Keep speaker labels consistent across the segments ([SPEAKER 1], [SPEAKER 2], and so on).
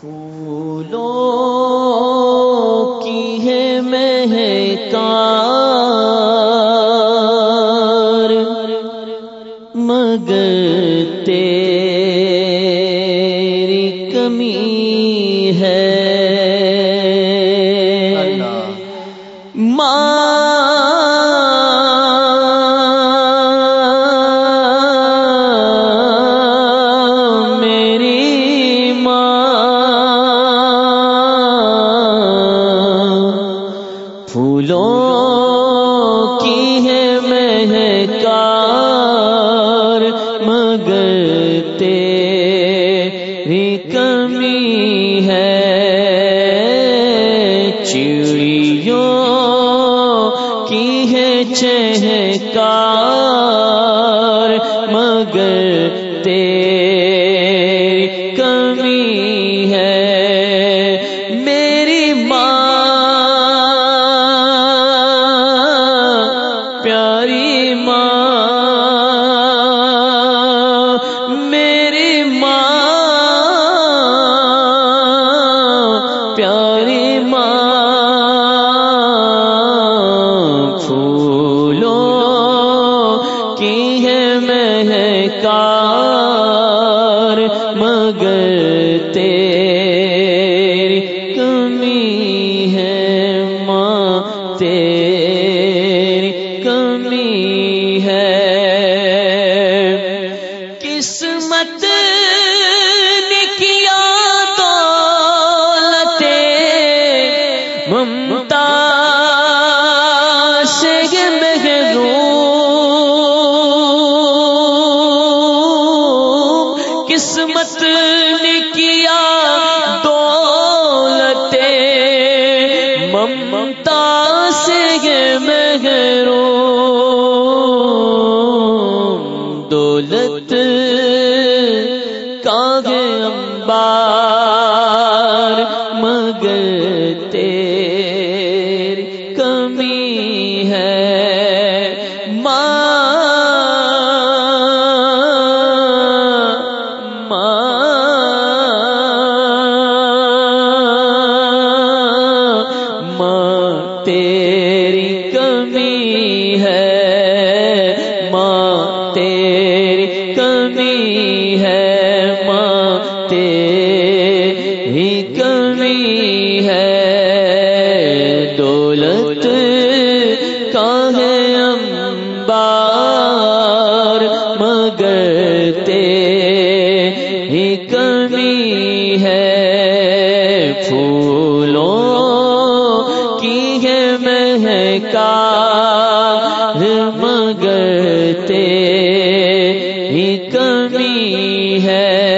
[SPEAKER 1] پھولوں کی ہے مہکار مگر تیری کمی ہے۔ ماں کار مگر تیری کمی ہے ماں تیری کمی ہے۔ قسمت قسمت کیا دولتے ممتا سے محروم۔ دولت گے امبار مگر یار مگر تیری کمی ہے۔ پھولوں کی ہے مہکا مگر تیری کمی ہے۔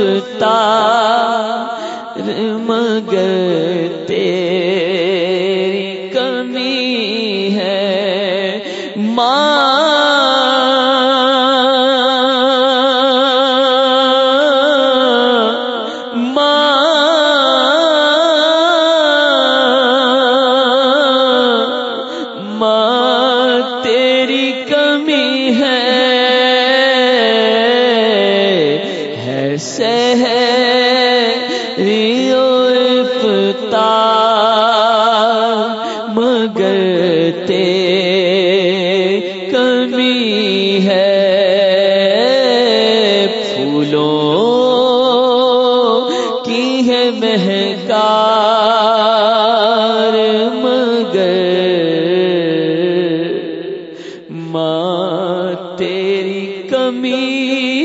[SPEAKER 1] افطار مگر تیری کمی ہے ماں کار مگر ماں تیری کمی